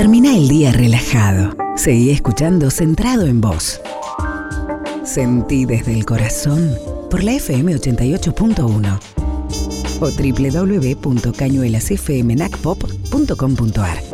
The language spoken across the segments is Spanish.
Termina el día relajado. Seguí escuchando Centrado en Vos. Sentí desde el corazón por la FM 88.1 o www.cañuelasfmnacpop.com.ar.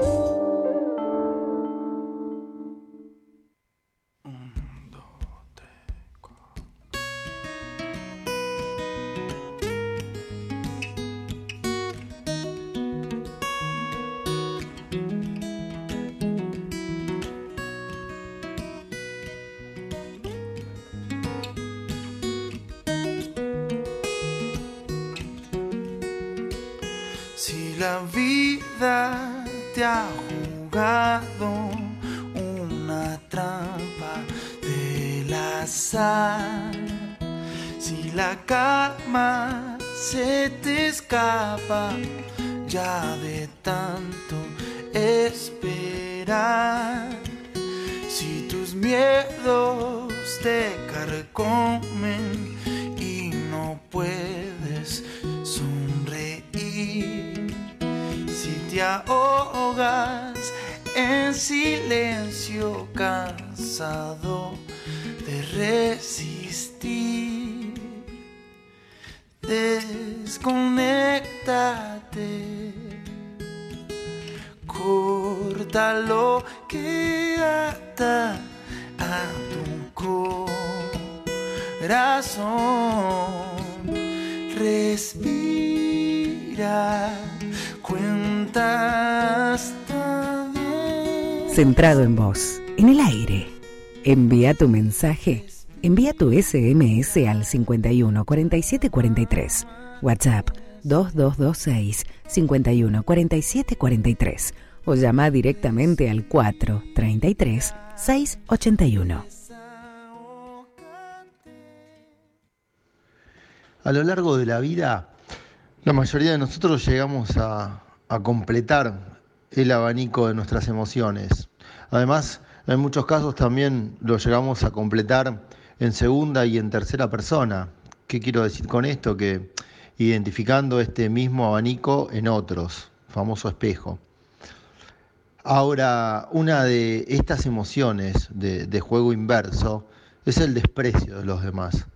en silencio, cansado de resistir. Desconéctate, corta lo que ata a tu corazón. Respira, cuentas Centrado en vos, en el aire. Envía tu mensaje. Envía tu SMS al 51 47 43. WhatsApp 2226 51 47 43 o llama directamente al 433 681. A lo largo de la vida, la mayoría de nosotros llegamos a, a completar el abanico de nuestras emociones. Además, en muchos casos también lo llegamos a completar en segunda y en tercera persona. ¿Qué quiero decir con esto? Que identificando este mismo abanico en otros, famoso espejo. Ahora, una de estas emociones de, de, juego inverso es el desprecio de los demás.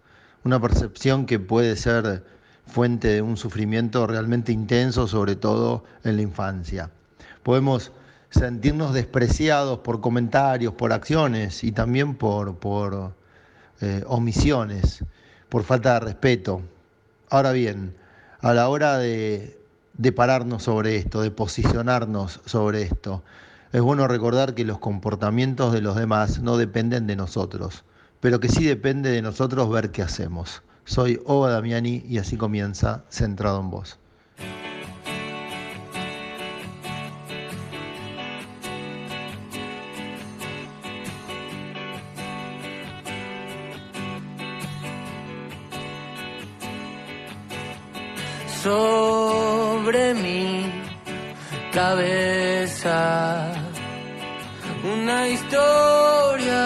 Una percepción que puede ser fuente de un sufrimiento realmente intenso, sobre todo en la infancia podemos sentirnos despreciados por comentarios, por acciones y también por, por eh, omisiones, por falta de respeto. Ahora bien, a la hora de, de pararnos sobre esto, de posicionarnos sobre esto, es bueno recordar que los comportamientos de los demás no dependen de nosotros, pero que sí depende de nosotros ver qué hacemos. Soy Oba Damiani y así comienza Centrado en Vos. Cabeza una historia.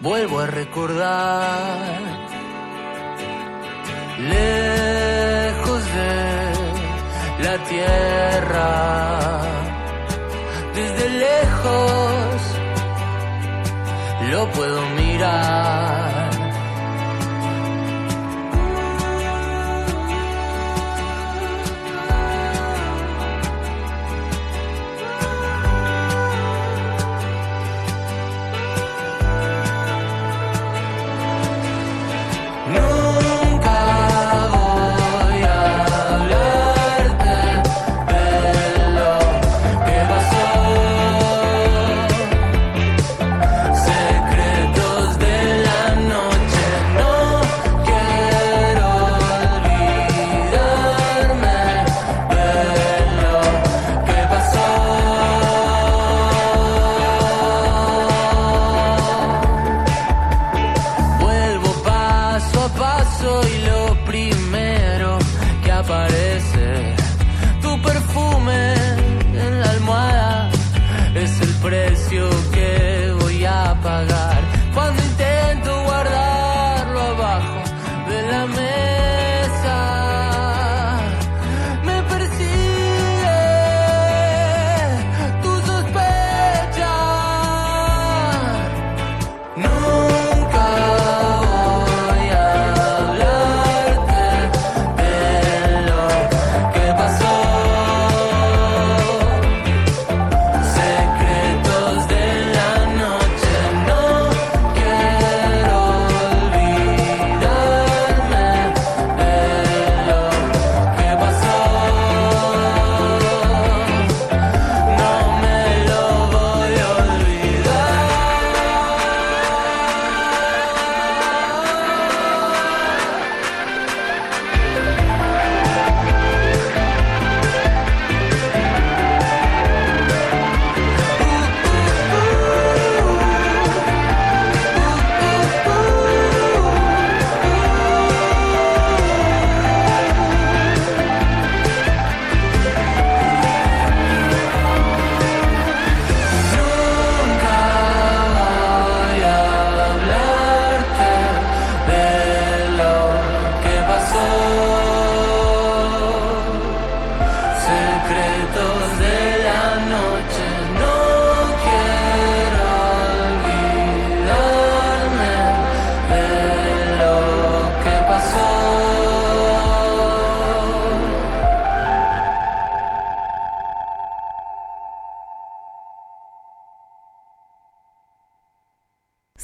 Vuelvo a recordar, lejos de la tierra, desde lejos lo puedo mirar.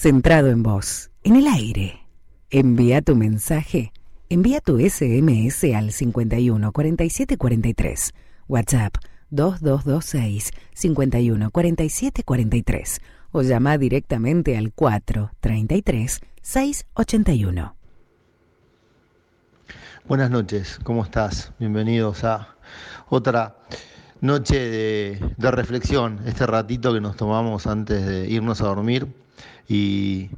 Centrado en vos, en el aire. Envía tu mensaje. Envía tu SMS al 51 47 43. WhatsApp 2226 51 47 43 o llama directamente al 433 681. Buenas noches, ¿cómo estás? Bienvenidos a otra noche de, de reflexión, este ratito que nos tomamos antes de irnos a dormir y,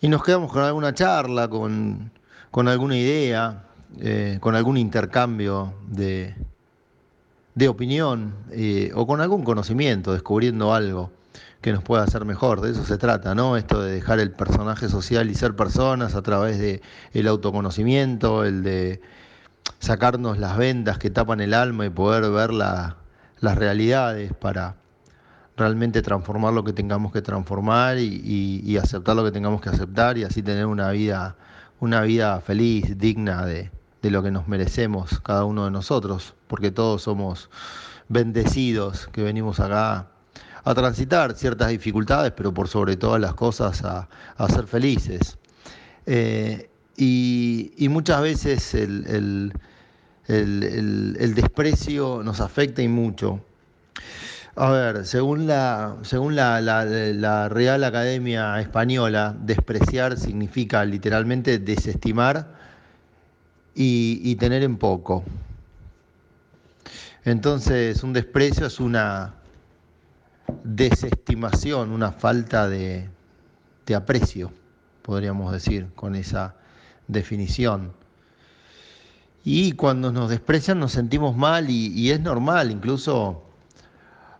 y nos quedamos con alguna charla, con, con alguna idea, eh, con algún intercambio de, de opinión eh, o con algún conocimiento, descubriendo algo que nos pueda hacer mejor. De eso se trata, ¿no? Esto de dejar el personaje social y ser personas a través de el autoconocimiento, el de sacarnos las vendas que tapan el alma y poder ver las realidades para realmente transformar lo que tengamos que transformar y, aceptar lo que tengamos que aceptar y así tener una vida, una vida feliz, digna de, lo que nos merecemos cada uno de nosotros, porque todos somos bendecidos que venimos acá a transitar ciertas dificultades, pero por sobre todas las cosas a, ser felices. Eh, y, muchas veces el, desprecio nos afecta y mucho. A ver, según la, según la, la, Real Academia Española, despreciar significa literalmente desestimar y, tener en poco. Entonces, un desprecio es una desestimación, una falta de, de aprecio, podríamos decir, con esa definición. Y cuando nos desprecian nos sentimos mal y es normal, incluso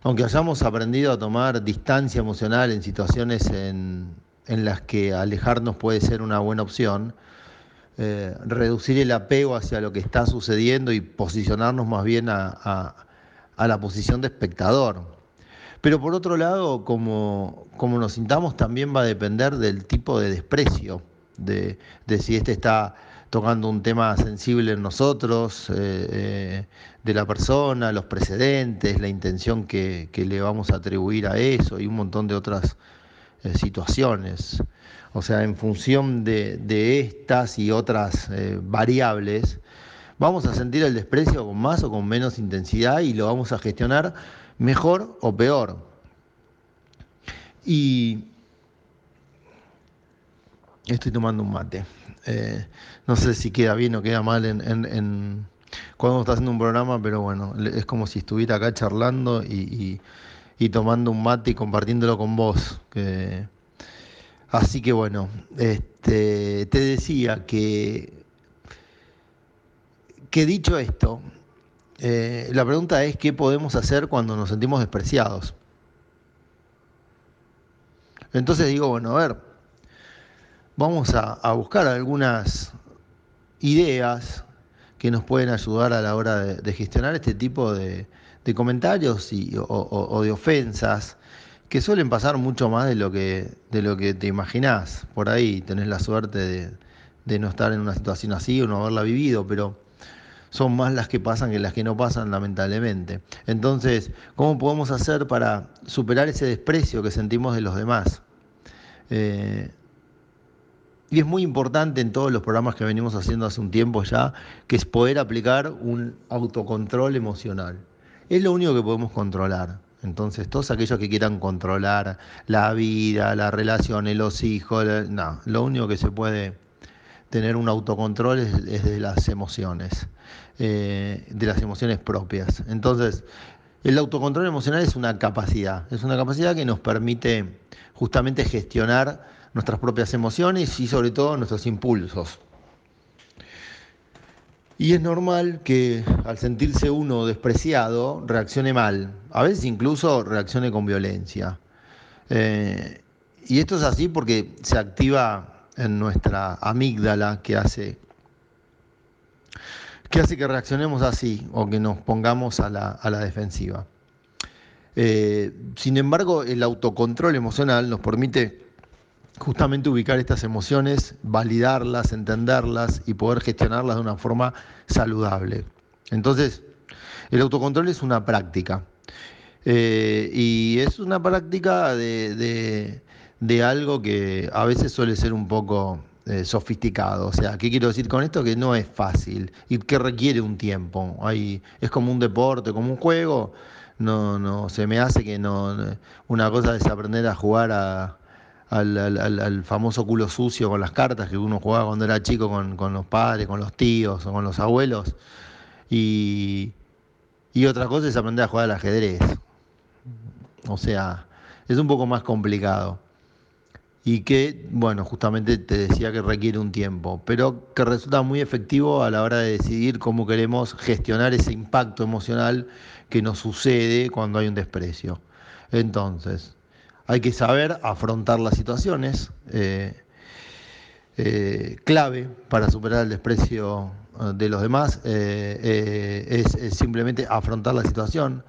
aunque hayamos aprendido a tomar distancia emocional en situaciones en, las que alejarnos puede ser una buena opción, eh, reducir el apego hacia lo que está sucediendo y posicionarnos más bien a, la posición de espectador. Pero por otro lado, como, como, nos sintamos, también va a depender del tipo de desprecio, de, de si este está tocando un tema sensible en nosotros, eh, eh, de la persona, los precedentes, la intención que, le vamos a atribuir a eso y un montón de otras eh, situaciones. O sea, en función de, estas y otras variables, vamos a sentir el desprecio con más o con menos intensidad y lo vamos a gestionar mejor o peor. Y estoy tomando un mate. Eh, no sé si queda bien o queda mal en, cuando está haciendo un programa, pero bueno, es como si estuviera acá charlando y, tomando un mate y compartiéndolo con vos. Así que bueno, este, te decía que, que dicho esto, eh, la pregunta es qué podemos hacer cuando nos sentimos despreciados. Entonces digo, bueno, a ver, vamos a, buscar algunas ideas que nos pueden ayudar a la hora de, gestionar este tipo de, comentarios y, o, de ofensas que suelen pasar mucho más de lo que, de lo que te imaginás. Por ahí tenés la suerte de, no estar en una situación así o no haberla vivido, pero son más las que pasan que las que no pasan, lamentablemente. Entonces, ¿cómo podemos hacer para superar ese desprecio que sentimos de los demás? Eh, y es muy importante en todos los programas que venimos haciendo hace un tiempo ya, que es poder aplicar un autocontrol emocional. Es lo único que podemos controlar. Entonces, todos aquellos que quieran controlar la vida, las relaciones, los hijos, no, lo único que se puede tener un autocontrol es, de las emociones, eh, de las emociones propias. Entonces, el autocontrol emocional es una capacidad, es una capacidad que nos permite justamente gestionar nuestras propias emociones y sobre todo nuestros impulsos. Y es normal que al sentirse uno despreciado reaccione mal, a veces incluso reaccione con violencia. Eh, y esto es así porque se activa en nuestra amígdala que hace que hace que reaccionemos así o que nos pongamos a la, defensiva. Eh, sin embargo, el autocontrol emocional nos permite justamente ubicar estas emociones, validarlas, entenderlas y poder gestionarlas de una forma saludable. Entonces, el autocontrol es una práctica. Eh, y es una práctica de, de, algo que a veces suele ser un poco eh, sofisticado. O sea, ¿qué quiero decir con esto? Que no es fácil y que requiere un tiempo. Hay, es como un deporte, como un juego. No, no, se me hace que no. Una cosa es aprender a jugar a, al, al, famoso culo sucio con las cartas que uno jugaba cuando era chico con, con los padres, con los tíos o con los abuelos. Y, y otra cosa es aprender a jugar al ajedrez. O sea, es un poco más complicado. Y que, bueno, justamente te decía que requiere un tiempo, pero que resulta muy efectivo a la hora de decidir cómo queremos gestionar ese impacto emocional que nos sucede cuando hay un desprecio. Entonces, hay que saber afrontar las situaciones. Eh, eh, clave para superar el desprecio eh, de los demás es, es simplemente afrontar la situación.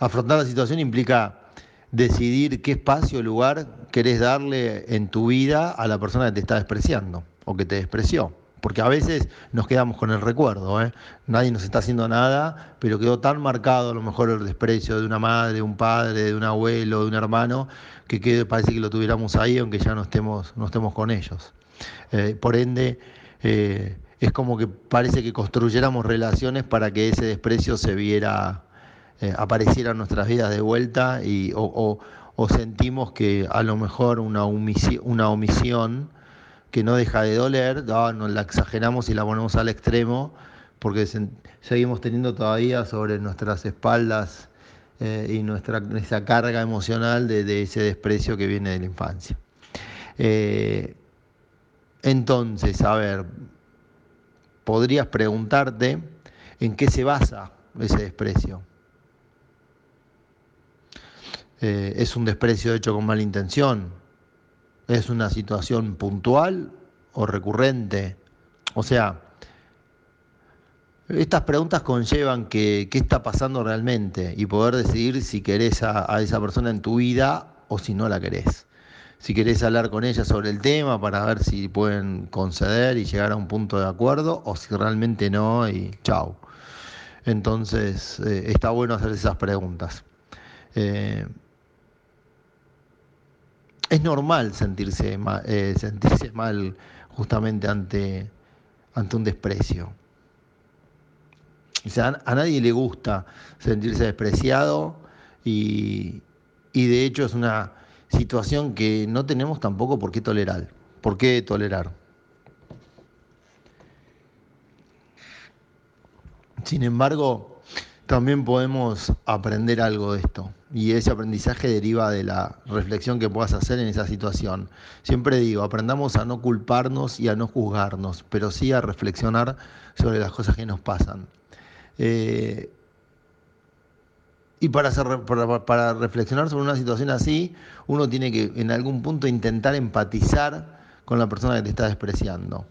Afrontar la situación implica decidir qué espacio o lugar querés darle en tu vida a la persona que te está despreciando o que te despreció. Porque a veces nos quedamos con el recuerdo, ¿eh? nadie nos está haciendo nada, pero quedó tan marcado a lo mejor el desprecio de una madre, un padre, de un abuelo, de un hermano, que parece que lo tuviéramos ahí aunque ya no estemos, no estemos con ellos. Eh, por ende, eh, es como que parece que construyéramos relaciones para que ese desprecio se viera apareciera en nuestras vidas de vuelta y, o, sentimos que a lo mejor una omisión que no deja de doler, nos la exageramos y la ponemos al extremo porque seguimos teniendo todavía sobre nuestras espaldas eh, y nuestra, esa carga emocional de, ese desprecio que viene de la infancia. Eh, entonces, a ver, podrías preguntarte en qué se basa ese desprecio. Eh, es un desprecio hecho con mala intención, es una situación puntual o recurrente. O sea, estas preguntas conllevan que qué está pasando realmente y poder decidir si querés a, esa persona en tu vida o si no la querés. Si querés hablar con ella sobre el tema para ver si pueden conceder y llegar a un punto de acuerdo o si realmente no y chau. Entonces eh, está bueno hacer esas preguntas. Eh, es normal sentirse mal, eh, sentirse mal justamente ante, ante un desprecio. O sea, a nadie le gusta sentirse despreciado y, y de hecho es una situación que no tenemos tampoco por qué tolerar. ¿Por qué tolerar? Sin embargo, también podemos aprender algo de esto y ese aprendizaje deriva de la reflexión que puedas hacer en esa situación. Siempre digo, aprendamos a no culparnos y a no juzgarnos, pero sí a reflexionar sobre las cosas que nos pasan. Eh, y para, para, reflexionar sobre una situación así, uno tiene que en algún punto intentar empatizar con la persona que te está despreciando.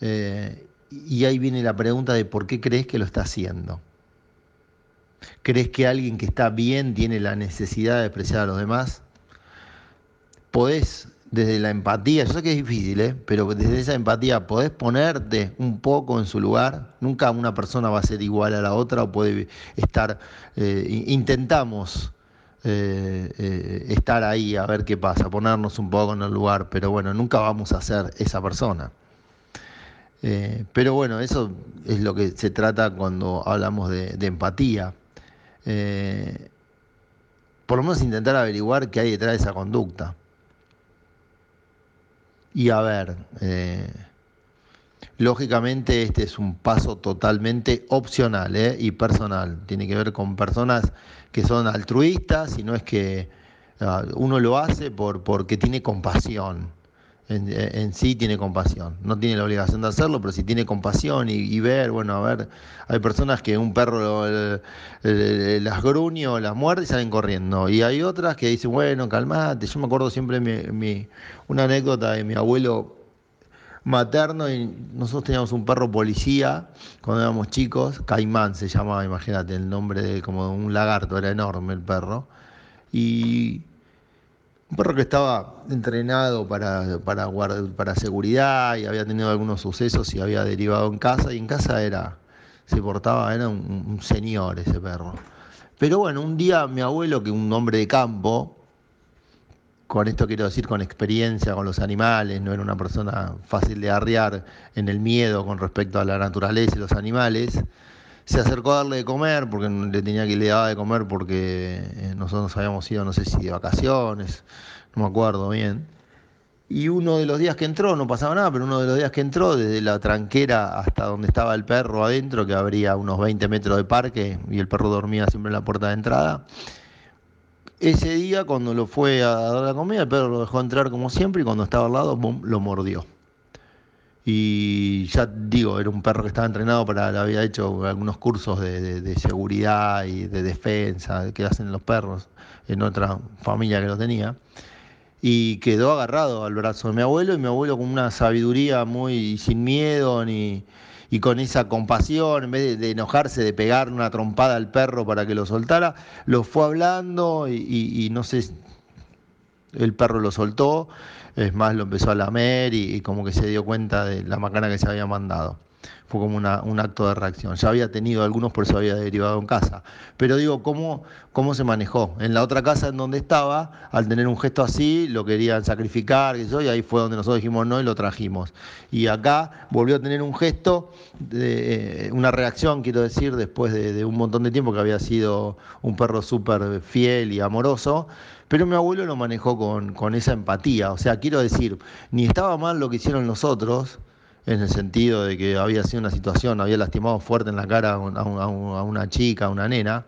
Eh, y ahí viene la pregunta de por qué crees que lo está haciendo. ¿Crees que alguien que está bien tiene la necesidad de despreciar a los demás? Podés, desde la empatía, yo sé que es difícil, ¿eh? pero desde esa empatía podés ponerte un poco en su lugar. Nunca una persona va a ser igual a la otra o puede estar, eh, intentamos eh, estar ahí a ver qué pasa, ponernos un poco en el lugar, pero bueno, nunca vamos a ser esa persona. pero bueno, eso es lo que se trata cuando hablamos de empatía. Eh, por lo menos intentar averiguar qué hay detrás de esa conducta. Y a ver, eh, lógicamente este es un paso totalmente opcional eh, y personal. Tiene que ver con personas que son altruistas y no es que ah, uno lo hace por, porque tiene compasión en, sí tiene compasión. No tiene la obligación de hacerlo, pero si tiene compasión y, ver, bueno, a ver, hay personas que un perro las gruñe o las muerde y salen corriendo. Y hay otras que dicen, bueno, calmate. Yo me acuerdo siempre mi, una anécdota de mi abuelo materno y nosotros teníamos un perro policía cuando éramos chicos, Caimán se llamaba, imagínate, el nombre de como un lagarto, era enorme el perro. Y un perro que estaba entrenado para, para, para seguridad y había tenido algunos sucesos y había derivado en casa. Y en casa era, se portaba, era un, señor ese perro. Pero bueno, un día mi abuelo, que un hombre de campo, con esto quiero decir con experiencia con los animales, no era una persona fácil de arriar en el miedo con respecto a la naturaleza y los animales, se acercó a darle de comer, porque le tenía que le daba de comer porque eh, nosotros habíamos ido, no sé si de vacaciones, no me acuerdo bien. Y uno de los días que entró, no pasaba nada, pero uno de los días que entró, desde la tranquera hasta donde estaba el perro adentro, que habría unos 20 metros de parque y el perro dormía siempre en la puerta de entrada. Ese día, cuando lo fue a dar la comida, el perro lo dejó entrar como siempre y cuando estaba al lado, lo mordió. Y ya digo, era un perro que estaba entrenado para, había hecho algunos cursos de, seguridad y de defensa que hacen los perros en otra familia que lo tenía. Y quedó agarrado al brazo de mi abuelo y mi abuelo con una sabiduría muy sin miedo ni, y con esa compasión, en vez de, enojarse, de pegar una trompada al perro para que lo soltara, lo fue hablando y no sé, el perro lo soltó es más, lo empezó a lamer y, como que se dio cuenta de la macana que se había mandado. Fue como un acto de reacción. Ya había tenido algunos, por eso había derivado en casa. Pero digo, ¿cómo, ¿cómo se manejó? En la otra casa en donde estaba, al tener un gesto así, lo querían sacrificar, y, ahí fue donde nosotros dijimos no y lo trajimos. Y acá volvió a tener un gesto, de, eh, una reacción, quiero decir, después de, un montón de tiempo que había sido un perro súper fiel y amoroso pero mi abuelo lo manejó con, esa empatía. O sea, quiero decir, ni estaba mal lo que hicieron los otros, en el sentido de que había sido una situación, había lastimado fuerte en la cara a, una chica, a una nena,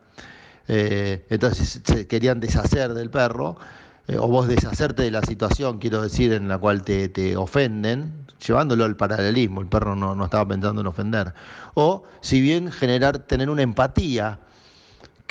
eh, entonces se querían deshacer del perro, eh, o vos deshacerte de la situación, quiero decir, en la cual te, ofenden, llevándolo al paralelismo, el perro no, no estaba pensando en ofender, o si bien generar, tener una empatía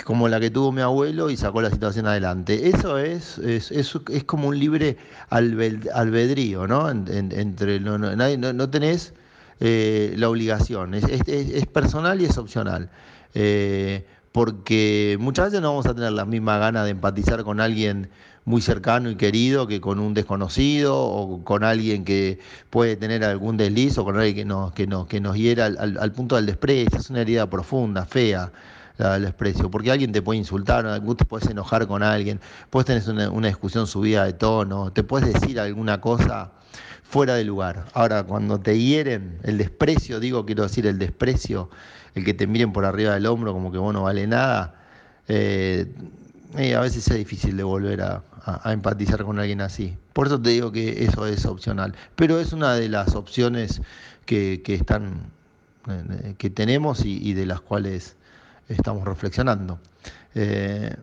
como la que tuvo mi abuelo y sacó la situación adelante. Eso es, es, es, como un libre albedrío, ¿no? entre, no, no, tenés eh, la obligación, es, es, personal y es opcional. Eh, porque muchas veces no vamos a tener la misma gana de empatizar con alguien muy cercano y querido que con un desconocido o con alguien que puede tener algún desliz o con alguien que nos, que nos, que nos hiera al punto del desprecio. Es una herida profunda, fea el desprecio, porque alguien te puede insultar, te puedes enojar con alguien, puedes tener una, discusión subida de tono, te puedes decir alguna cosa fuera de lugar. Ahora, cuando te hieren, el desprecio, digo, quiero decir el desprecio, el que te miren por arriba del hombro como que vos no vale nada, eh, eh, a veces es difícil de volver a, empatizar con alguien así. Por eso te digo que eso es opcional. Pero es una de las opciones que, están, eh, que tenemos y de las cuales estamos reflexionando. Eh,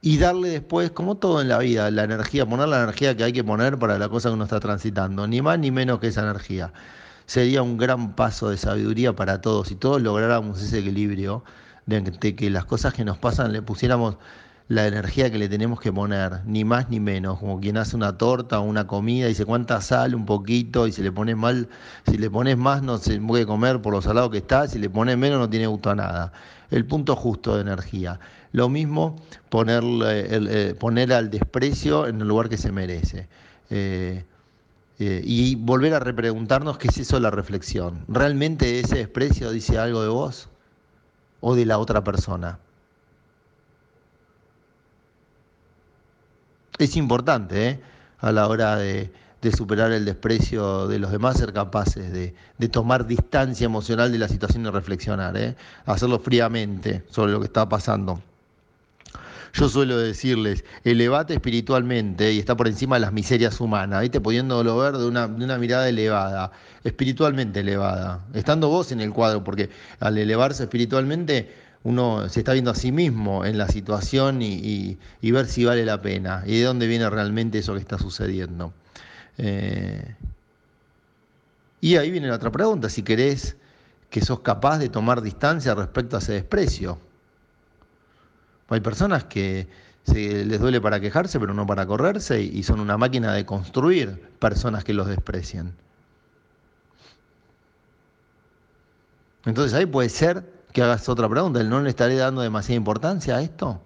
y darle después, como todo en la vida, la energía, poner la energía que hay que poner para la cosa que uno está transitando, ni más ni menos que esa energía. Sería un gran paso de sabiduría para todos si todos lográramos ese equilibrio de que las cosas que nos pasan le pusiéramos la energía que le tenemos que poner, ni más ni menos, como quien hace una torta o una comida, y dice cuánta sal, un poquito, y si le pones mal, si le pones más no se puede comer por lo salado que está, si le pones menos no tiene gusto a nada. El punto justo de energía. Lo mismo eh, poner al desprecio en el lugar que se merece. Eh, eh, y volver a repreguntarnos qué es eso la reflexión. ¿Realmente ese desprecio dice algo de vos o de la otra persona? es importante a la hora de, superar el desprecio de los demás, ser capaces de, tomar distancia emocional de la situación y reflexionar, ¿eh? hacerlo fríamente sobre lo que está pasando. Yo suelo decirles, elevate espiritualmente y está por encima de las miserias humanas, ¿viste? pudiéndolo ver de una, de una mirada elevada, espiritualmente elevada, estando vos en el cuadro, porque al elevarse espiritualmente uno se está viendo a sí mismo en la situación y, ver si vale la pena y de dónde viene realmente eso que está sucediendo. Eh, y ahí viene la otra pregunta, si querés que sos capaz de tomar distancia respecto a ese desprecio. Hay personas que se les duele para quejarse, pero no para correrse, y son una máquina de construir personas que los desprecian. Entonces ahí puede ser que hagas otra pregunta. ¿No le estaré dando demasiada importancia a esto?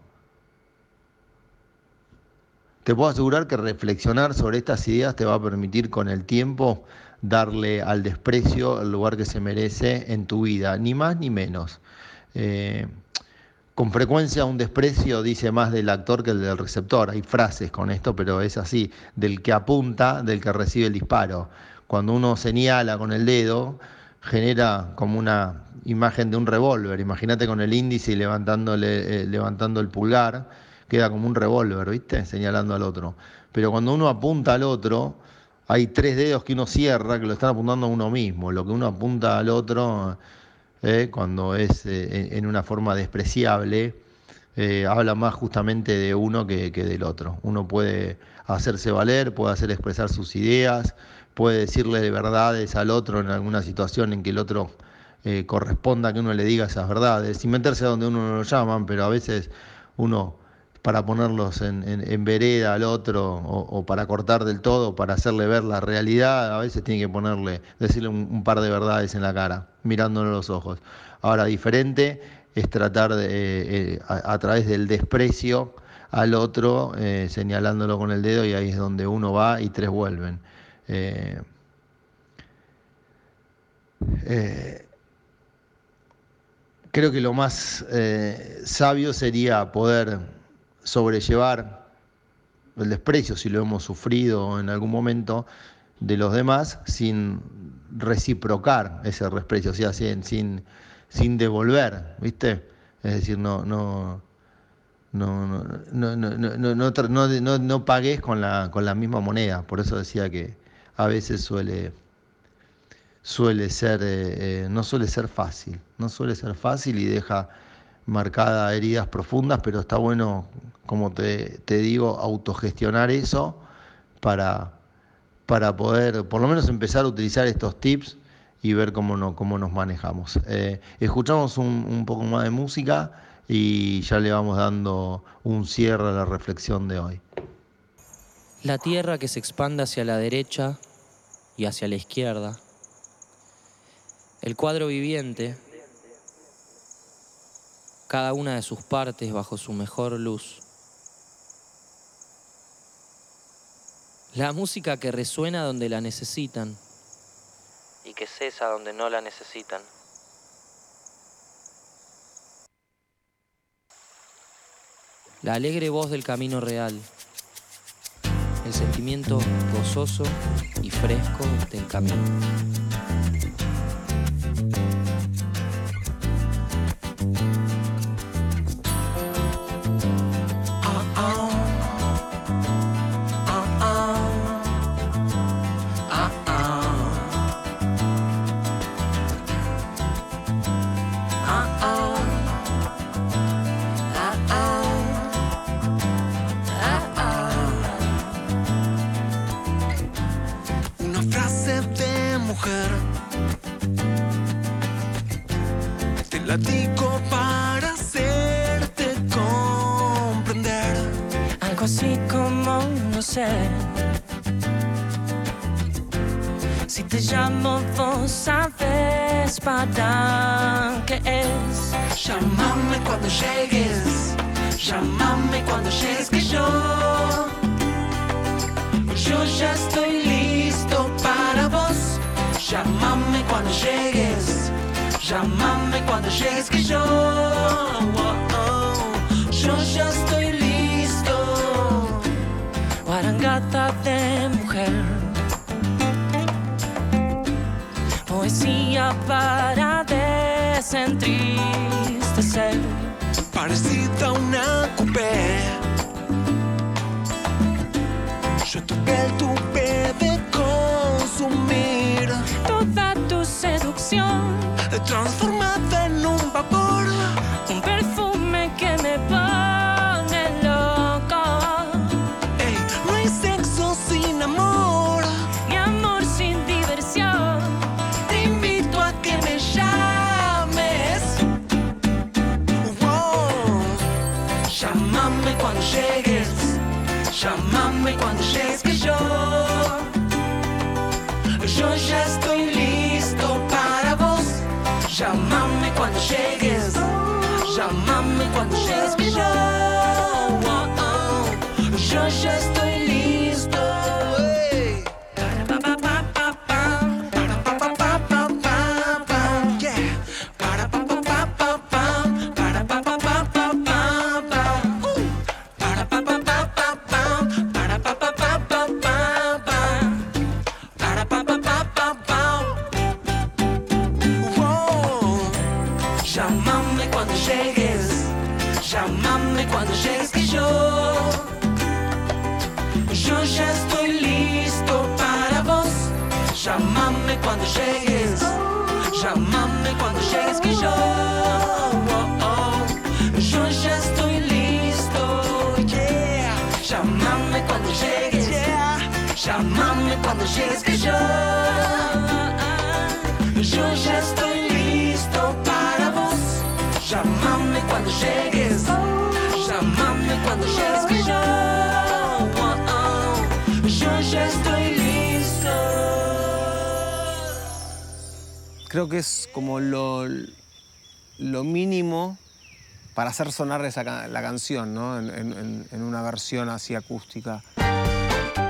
Te puedo asegurar que reflexionar sobre estas ideas te va a permitir con el tiempo darle al desprecio el lugar que se merece en tu vida, ni más ni menos. Eh, con frecuencia un desprecio dice más del actor que el del receptor. Hay frases con esto, pero es así, del que apunta, del que recibe el disparo. Cuando uno señala con el dedo, genera como una imagen de un revólver. Imagínate con el índice y levantándole, eh, levantando el pulgar, queda como un revólver, ¿viste? Señalando al otro. Pero cuando uno apunta al otro, hay tres dedos que uno cierra que lo están apuntando a uno mismo. Lo que uno apunta al otro, eh, cuando es eh, en una forma despreciable, habla más justamente de uno que, que del otro. Uno puede hacerse valer, puede hacer expresar sus ideas, puede decirle verdades al otro en alguna situación en que el otro eh, corresponda que uno le diga esas verdades, sin meterse a donde uno no lo llaman, pero a veces uno para ponerlos en, vereda al otro o, para cortar del todo, para hacerle ver la realidad, a veces tiene que ponerle, decirle un, par de verdades en la cara, mirándolo a los ojos. Ahora, diferente es tratar de, eh, a, través del desprecio al otro, eh, señalándolo con el dedo y ahí es donde uno va y tres vuelven. Eh, eh, creo que lo más eh, sabio sería poder sobrellevar el desprecio, si lo hemos sufrido en algún momento, de los demás sin reciprocar ese desprecio, o sea, sin, sin, devolver, ¿viste? Es decir, no, no, no, no, no, no, no, pagues con la, con la misma moneda. Por eso decía que a veces suele, suele ser, no suele ser fácil, no suele ser fácil y deja marcadas heridas profundas, pero está bueno, como te, digo, autogestionar eso para, para poder por lo menos empezar a utilizar estos tips y ver cómo, no, cómo nos manejamos. Eh, escuchamos un, un, poco más de música y ya le vamos dando un cierre a la reflexión de hoy. La tierra que se expande hacia la derecha y hacia la izquierda. El cuadro viviente, cada una de sus partes bajo su mejor luz. La música que resuena donde la necesitan y que cesa donde no la necesitan. La alegre voz del camino real el sentimiento gozoso y fresco del camino. Llámame cuando llegues, llámame cuando llegues que yo, oh, oh, yo ya estoy listo. Guarangata de mujer, poesía para desentristecer. Parecida a una coupé, yo tu piel tuve de consumir toda tu seducción. Transformada en un vapor. Un perfume que me pone loco. Hey, no hay sexo sin amor. Ni amor sin diversión. Te invito a que me llames. Wow. Llámame cuando llegues. Llámame cuando llegues. chega, já mame quando chega. Como lo, lo mínimo para hacer sonar esa, la canción, ¿no? En una versión así acústica.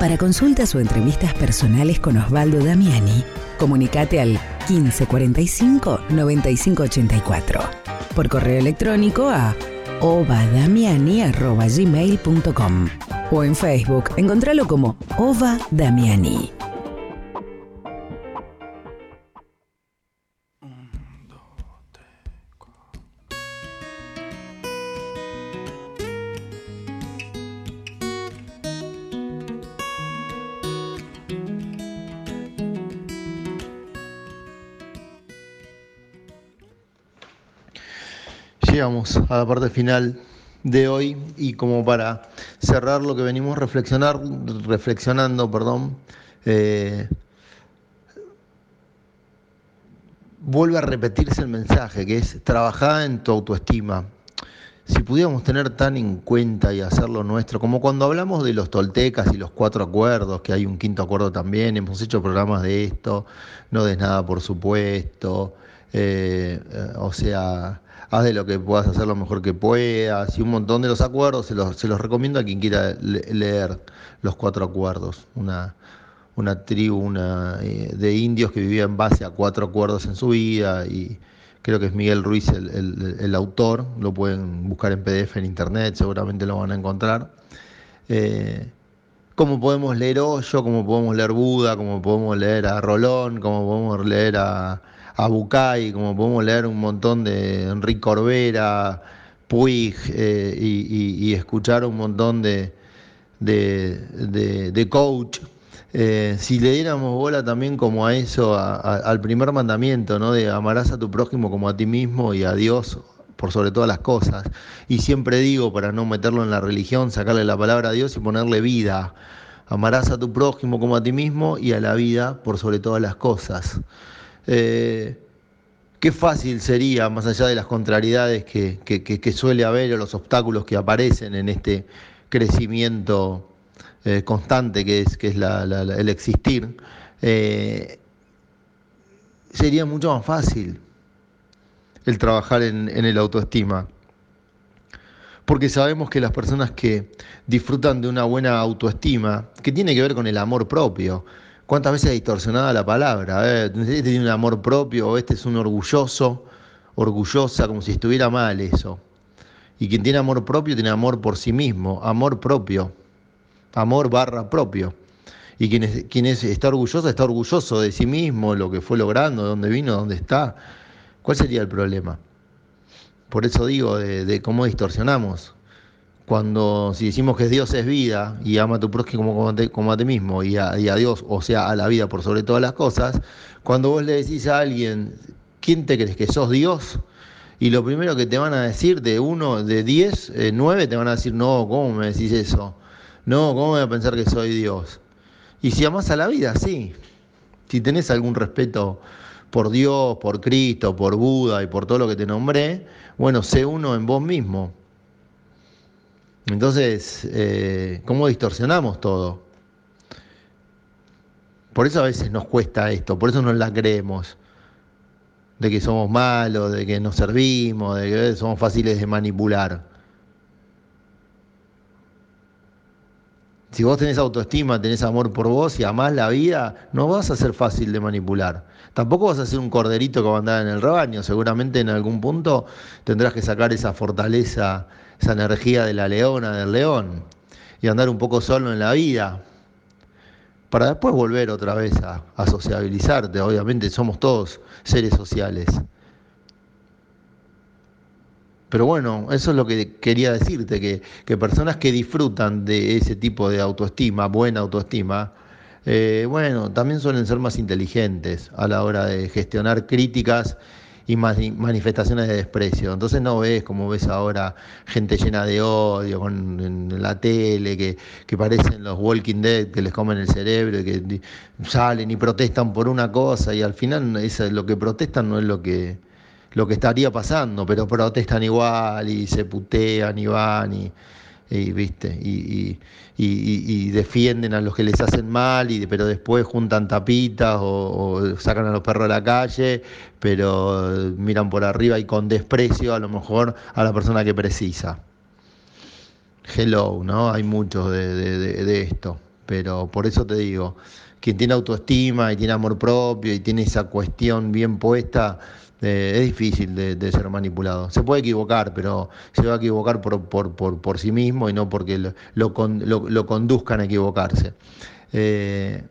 Para consultas o entrevistas personales con Osvaldo Damiani, comunicate al 1545 9584. Por correo electrónico a ovadamiani.gmail.com o en Facebook, encontralo como Ova Damiani. Llegamos a la parte final de hoy y como para cerrar lo que venimos reflexionar, reflexionando, perdón, eh, vuelve a repetirse el mensaje que es trabajar en tu autoestima. Si pudiéramos tener tan en cuenta y hacerlo nuestro, como cuando hablamos de los toltecas y los cuatro acuerdos, que hay un quinto acuerdo también, hemos hecho programas de esto, no des nada por supuesto, eh, eh, o sea, haz de lo que puedas hacer lo mejor que puedas, y un montón de los acuerdos, se los, se los recomiendo a quien quiera le- leer los cuatro acuerdos, una, una tribu una, eh, de indios que vivía en base a cuatro acuerdos en su vida y creo que es Miguel Ruiz el, el- el autor, lo pueden buscar en PDF en internet, seguramente lo van a encontrar. Eh, como podemos leer Hoyo, como podemos leer Buda, como podemos leer a Rolón, como podemos leer a, a Bucay, como podemos leer un montón de Enrique Corbera, Puig, eh, y, escuchar un montón de, de, de- coach. Eh, si le diéramos bola también como a eso, al primer mandamiento, ¿no? De amarás a tu prójimo como a ti mismo y a Dios por sobre todas las cosas. Y siempre digo, para no meterlo en la religión, sacarle la palabra a Dios y ponerle vida. Amarás a tu prójimo como a ti mismo y a la vida por sobre todas las cosas. Eh, Qué fácil sería, más allá de las contrariedades que, suele haber o los obstáculos que aparecen en este crecimiento eh, constante que es, el existir, eh, sería mucho más fácil el trabajar en, en el autoestima. Porque sabemos que las personas que disfrutan de una buena autoestima, que tiene que ver con el amor propio, ¿cuántas veces distorsionada la palabra? eh? Este tiene un amor propio, o este es un orgulloso, orgullosa, como si estuviera mal eso. Y quien tiene amor propio tiene amor por sí mismo, amor propio, amor barra propio. Y quien, es- quien es- está orgulloso está orgulloso de sí mismo, lo que fue logrando, de dónde vino, dónde está. ¿Cuál sería el problema? Por eso digo de, de cómo distorsionamos. Cuando si decimos que Dios es vida y ama a tu prójimo como, a ti- mismo y a, Dios, o sea, a la vida por sobre todas las cosas, cuando vos le decís a alguien, ¿quién te crees que sos Dios? Y lo primero que te van a decir de uno, de diez, eh, nueve, te van a decir, no, ¿cómo me decís eso? No, ¿cómo voy a pensar que soy Dios? Y si amás a la vida, sí. Si tenés algún respeto por Dios, por Cristo, por Buda y por todo lo que te nombré, bueno, sé uno en vos mismo. Entonces, eh, ¿cómo distorsionamos todo? Por eso a veces nos cuesta esto, por eso nos la creemos. De que somos malos, de que nos servimos, de que somos fáciles de manipular. Si vos tenés autoestima, tenés amor por vos y amás la vida, no vas a ser fácil de manipular. Tampoco vas a ser un corderito que va a andar en el rebaño. Seguramente en algún punto tendrás que sacar esa fortaleza, esa energía de la leona, del león, y andar un poco solo en la vida. Para después volver otra vez a, a sociabilizarte. Obviamente somos todos seres sociales. Pero bueno, eso es lo que quería decirte, que, que personas que disfrutan de ese tipo de autoestima, buena autoestima, eh, bueno, también suelen ser más inteligentes a la hora de gestionar críticas y manifestaciones de desprecio. Entonces no ves como ves ahora gente llena de odio en la tele, que, que, parecen los Walking Dead, que les comen el cerebro, que salen y protestan por una cosa y al final eso, lo que protestan no es lo que, lo que estaría pasando, pero protestan igual y se putean y van y y, ¿viste? Y, y, defienden a los que les hacen mal, y, pero después juntan tapitas o, sacan a los perros a la calle, pero miran por arriba y con desprecio a lo mejor a la persona que precisa. Hello, ¿no? Hay muchos de, de esto, pero por eso te digo, quien tiene autoestima y tiene amor propio y tiene esa cuestión bien puesta, es difícil de, ser manipulado. Se puede equivocar, pero se va a equivocar por, por, por, sí mismo y no porque lo, conduzcan a equivocarse. Eh,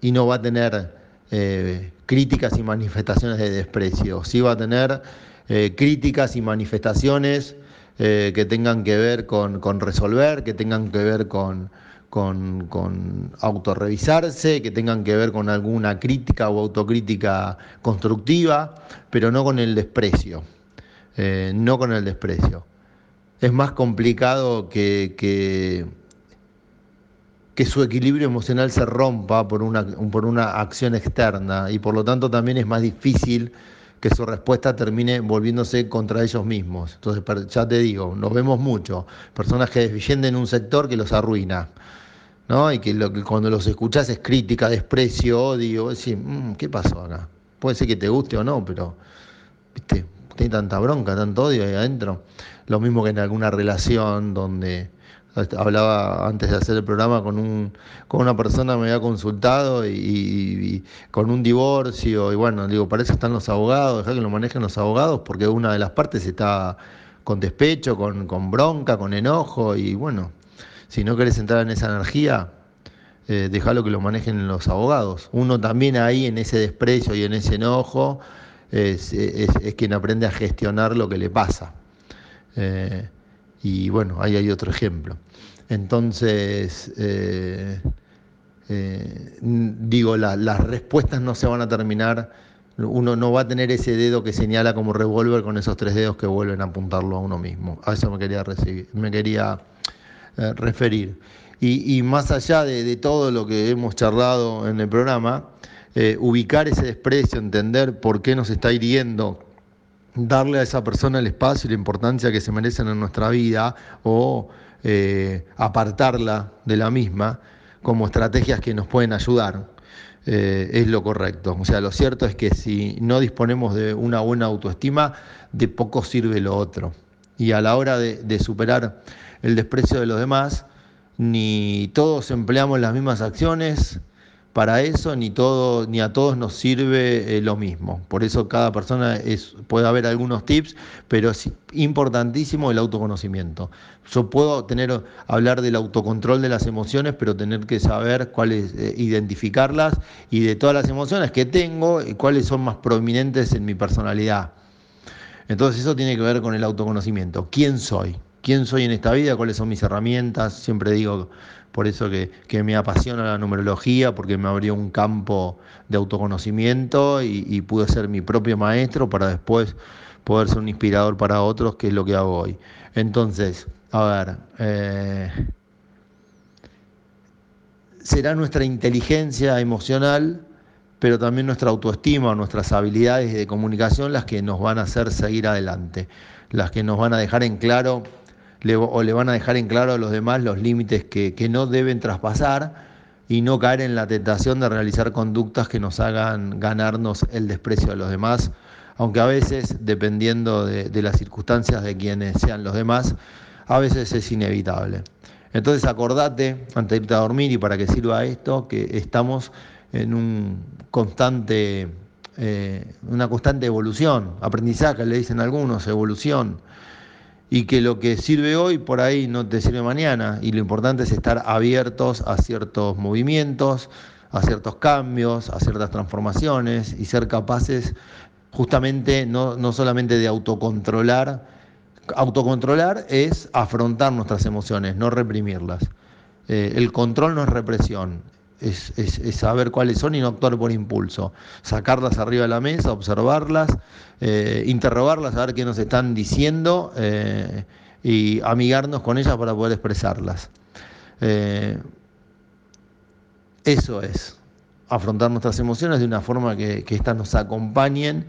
y no va a tener eh, críticas y manifestaciones de desprecio. Sí va a tener eh, críticas y manifestaciones que tengan que ver con resolver, que tengan que ver con, con, con autorrevisarse, que tengan que ver con alguna crítica o autocrítica constructiva, pero no con el desprecio, eh, no con el desprecio. Es más complicado que, que, su equilibrio emocional se rompa por una, por una acción externa y por lo tanto también es más difícil que su respuesta termine volviéndose contra ellos mismos. Entonces, ya te digo, nos vemos mucho, personas que defienden un sector que los arruina. ¿No? Y que, lo, que cuando los escuchás es crítica, desprecio, odio, decís, mm, ¿qué pasó acá? Puede ser que te guste o no, pero, viste, tiene tanta bronca, tanto odio ahí adentro. Lo mismo que en alguna relación donde hablaba antes de hacer el programa con un con una persona me había consultado y, con un divorcio y bueno digo para eso están los abogados dejar que lo manejen los abogados porque una de las partes está con despecho con, con bronca con enojo y bueno si no querés entrar en esa energía, eh, déjalo que lo manejen los abogados. Uno también ahí en ese desprecio y en ese enojo es, quien aprende a gestionar lo que le pasa. Eh, y bueno, ahí hay otro ejemplo. Entonces, eh, digo, las respuestas no se van a terminar, uno no va a tener ese dedo que señala como revólver con esos tres dedos que vuelven a apuntarlo a uno mismo. A eso me quería, recibir, me quería eh, referir. Y, más allá de, todo lo que hemos charlado en el programa, eh, ubicar ese desprecio, entender por qué nos está hiriendo, darle a esa persona el espacio y la importancia que se merecen en nuestra vida o eh, apartarla de la misma como estrategias que nos pueden ayudar. es lo correcto. O sea, lo cierto es que si no disponemos de una buena autoestima, de poco sirve lo otro. Y a la hora de superar el desprecio de los demás, ni todos empleamos las mismas acciones para eso, ni, todo, ni a todos nos sirve eh, lo mismo. Por eso cada persona puede haber algunos tips, pero es importantísimo el autoconocimiento. Yo puedo tener, hablar del autocontrol de las emociones, pero tener que saber cuáles, eh, identificarlas y de todas las emociones que tengo, y cuáles son más prominentes en mi personalidad. Entonces eso tiene que ver con el autoconocimiento. ¿Quién soy? Quién soy en esta vida, cuáles son mis herramientas. Siempre digo por eso que, me apasiona la numerología, porque me abrió un campo de autoconocimiento y, pude ser mi propio maestro para después poder ser un inspirador para otros, que es lo que hago hoy. Entonces, a ver, eh, será nuestra inteligencia emocional, pero también nuestra autoestima, nuestras habilidades de comunicación las que nos van a hacer seguir adelante, las que nos van a dejar en claro o le van a dejar en claro a los demás los límites que, no deben traspasar y no caer en la tentación de realizar conductas que nos hagan ganarnos el desprecio de los demás, aunque a veces, dependiendo de, las circunstancias de quienes sean los demás, a veces es inevitable. Entonces acordate, antes de irte a dormir y para que sirva esto, que estamos en un constante, eh, una constante evolución, aprendizaje, le dicen algunos, evolución y que lo que sirve hoy por ahí no te sirve mañana y lo importante es estar abiertos a ciertos movimientos, a ciertos cambios, a ciertas transformaciones y ser capaces justamente no, no solamente de autocontrolar Autocontrolar es afrontar nuestras emociones, no reprimirlas. Eh, el control no es represión, es, saber cuáles son y no actuar por impulso. Sacarlas arriba de la mesa, observarlas, eh, interrogarlas, saber qué nos están diciendo eh, y amigarnos con ellas para poder expresarlas. Eh, eso es, afrontar nuestras emociones de una forma que, que éstas nos acompañen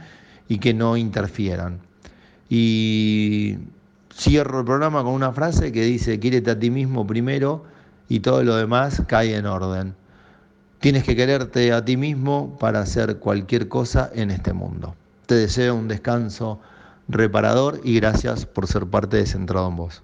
y que no interfieran. Y cierro el programa con una frase que dice, quiérete a ti mismo primero y todo lo demás cae en orden. Tienes que quererte a ti mismo para hacer cualquier cosa en este mundo. Te deseo un descanso reparador y gracias por ser parte de Centrado en Vos.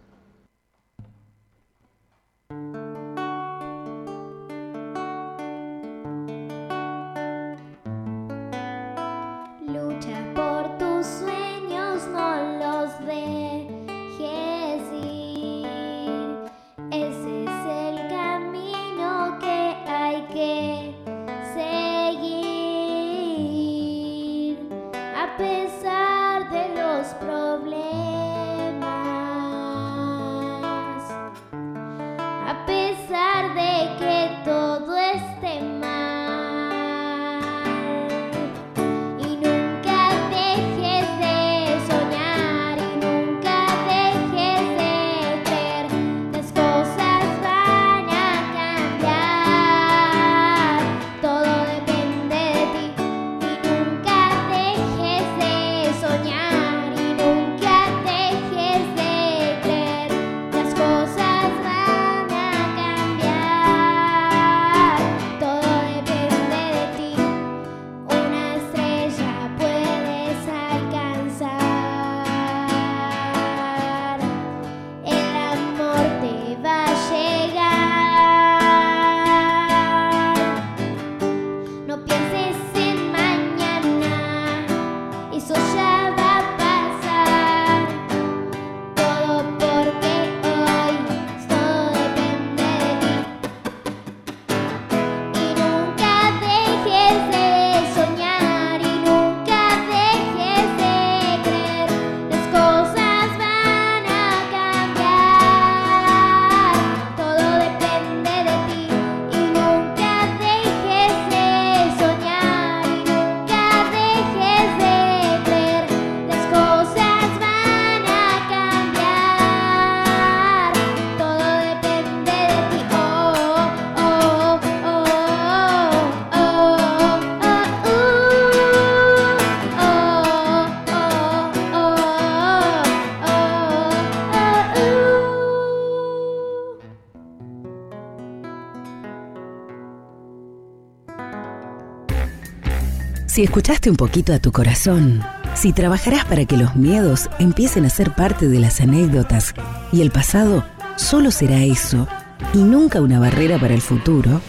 Si escuchaste un poquito a tu corazón, si trabajarás para que los miedos empiecen a ser parte de las anécdotas y el pasado solo será eso y nunca una barrera para el futuro,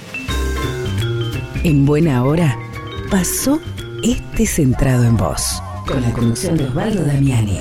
en buena hora pasó este centrado en vos, con la conducción de Osvaldo Damiani.